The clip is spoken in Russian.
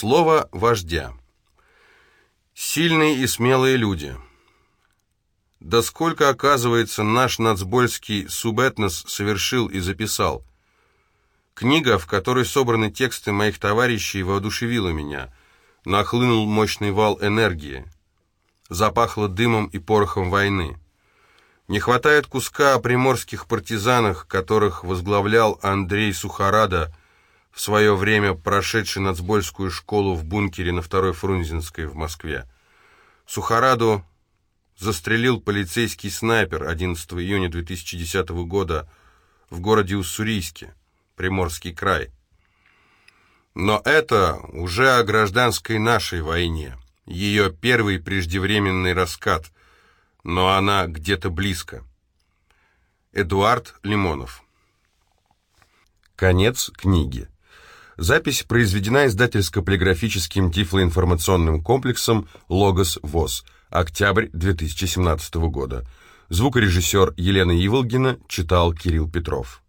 Слово вождя. Сильные и смелые люди. Да сколько, оказывается, наш нацбольский субэтнос совершил и записал. Книга, в которой собраны тексты моих товарищей, воодушевила меня. Нахлынул мощный вал энергии. Запахло дымом и порохом войны. Не хватает куска о приморских партизанах, которых возглавлял Андрей Сухарада, в свое время прошедший нацбольскую школу в бункере на Второй Фрунзенской в Москве. Сухараду застрелил полицейский снайпер 11 июня 2010 года в городе Уссурийске, Приморский край. Но это уже о гражданской нашей войне, ее первый преждевременный раскат, но она где-то близко. Эдуард Лимонов Конец книги. Запись произведена издательско-полиграфическим тифлоинформационным комплексом «Логос ВОЗ», октябрь 2017 года. Звукорежиссер Елена Иволгина читал Кирилл Петров.